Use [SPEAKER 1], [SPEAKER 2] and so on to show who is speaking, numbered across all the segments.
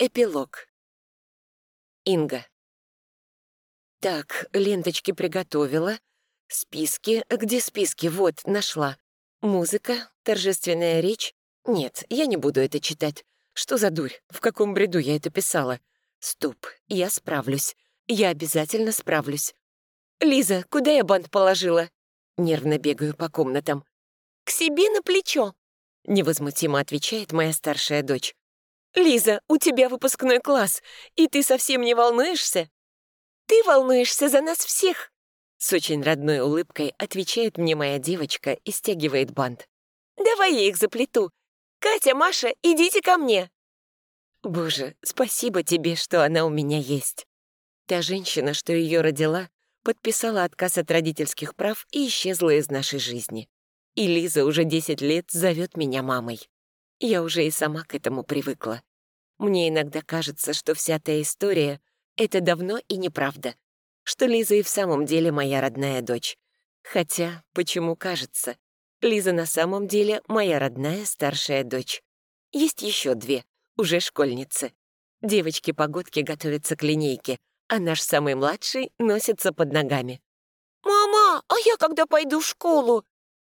[SPEAKER 1] Эпилог. Инга. Так, ленточки приготовила. Списки. Где списки? Вот, нашла. Музыка, торжественная речь. Нет, я не буду это читать. Что за дурь? В каком бреду я это писала? Стоп, я справлюсь. Я обязательно справлюсь. «Лиза, куда я бант положила?» Нервно бегаю по комнатам. «К себе на плечо», — невозмутимо отвечает моя старшая дочь. «Лиза, у тебя выпускной класс, и ты совсем не волнуешься?» «Ты волнуешься за нас всех!» С очень родной улыбкой отвечает мне моя девочка и стягивает бант. «Давай я их заплету. Катя, Маша, идите ко мне!» Боже, спасибо тебе, что она у меня есть. Та женщина, что ее родила, подписала отказ от родительских прав и исчезла из нашей жизни. И Лиза уже 10 лет зовет меня мамой. Я уже и сама к этому привыкла. Мне иногда кажется, что вся та история — это давно и неправда, что Лиза и в самом деле моя родная дочь. Хотя, почему кажется? Лиза на самом деле моя родная старшая дочь. Есть еще две, уже школьницы. Девочки-погодки готовятся к линейке, а наш самый младший носится под ногами. «Мама, а я когда пойду в школу?»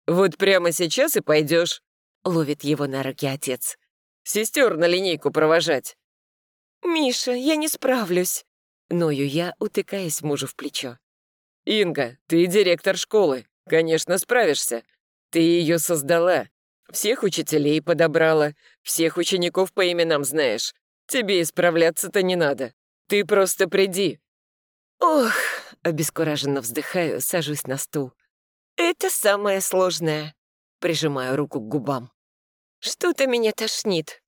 [SPEAKER 2] «Вот прямо сейчас и пойдешь.
[SPEAKER 1] Ловит его на руки отец.
[SPEAKER 2] Сестер на линейку провожать.
[SPEAKER 1] «Миша, я не справлюсь!» Ною я, утыкаясь мужу в плечо.
[SPEAKER 2] «Инга, ты директор школы. Конечно, справишься. Ты ее создала. Всех учителей подобрала. Всех учеников по именам знаешь. Тебе исправляться-то не надо. Ты просто приди».
[SPEAKER 1] «Ох!» — обескураженно вздыхаю, сажусь на стул. «Это самое сложное». Прижимаю руку к губам. «Что-то меня тошнит».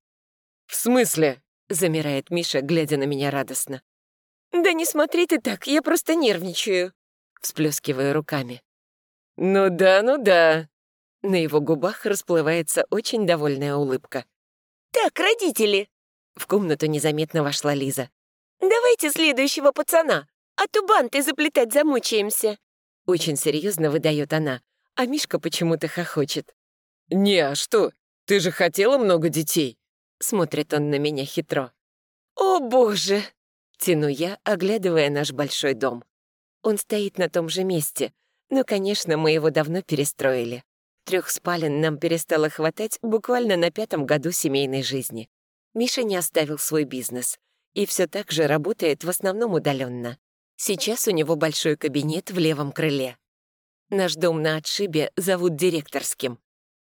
[SPEAKER 2] «В смысле?»
[SPEAKER 1] — замирает Миша, глядя на меня радостно. «Да не смотри ты так, я просто нервничаю», — всплескиваю руками.
[SPEAKER 2] «Ну да, ну да».
[SPEAKER 1] На его губах расплывается очень довольная улыбка. «Так, родители!» В комнату незаметно вошла Лиза. «Давайте следующего пацана, а то банты заплетать замучаемся». Очень серьезно выдает она, а Мишка почему-то хохочет.
[SPEAKER 2] «Не, а что? Ты же хотела много детей?»
[SPEAKER 1] Смотрит он на меня хитро. «О, боже!» — тяну я, оглядывая наш большой дом. Он стоит на том же месте, но, конечно, мы его давно перестроили. Трех спален нам перестало хватать буквально на пятом году семейной жизни. Миша не оставил свой бизнес и все так же работает в основном удаленно. Сейчас у него большой кабинет в левом крыле. Наш дом на отшибе зовут директорским,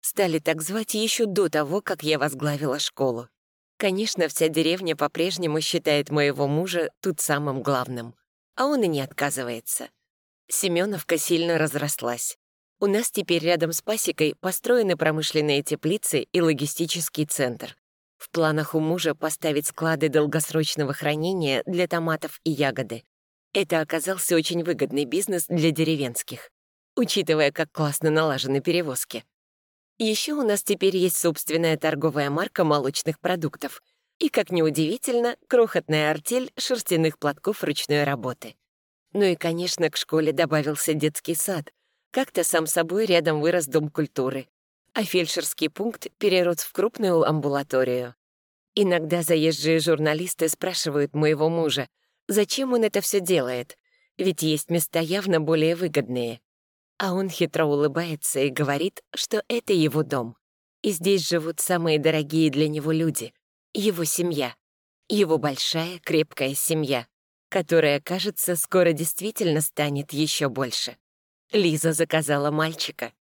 [SPEAKER 1] Стали так звать еще до того, как я возглавила школу. Конечно, вся деревня по-прежнему считает моего мужа тут самым главным. А он и не отказывается. Семеновка сильно разрослась. У нас теперь рядом с пасекой построены промышленные теплицы и логистический центр. В планах у мужа поставить склады долгосрочного хранения для томатов и ягоды. Это оказался очень выгодный бизнес для деревенских, учитывая, как классно налажены перевозки. Еще у нас теперь есть собственная торговая марка молочных продуктов и, как неудивительно, крохотная артель шерстяных платков ручной работы. Ну и, конечно, к школе добавился детский сад. Как-то сам собой рядом вырос дом культуры, а фельдшерский пункт перерос в крупную амбулаторию. Иногда заезжие журналисты спрашивают моего мужа, зачем он это все делает, ведь есть места явно более выгодные. А он хитро улыбается и говорит, что это его дом. И здесь живут самые дорогие для него люди. Его семья. Его большая, крепкая семья, которая, кажется, скоро действительно станет еще больше. Лиза заказала мальчика.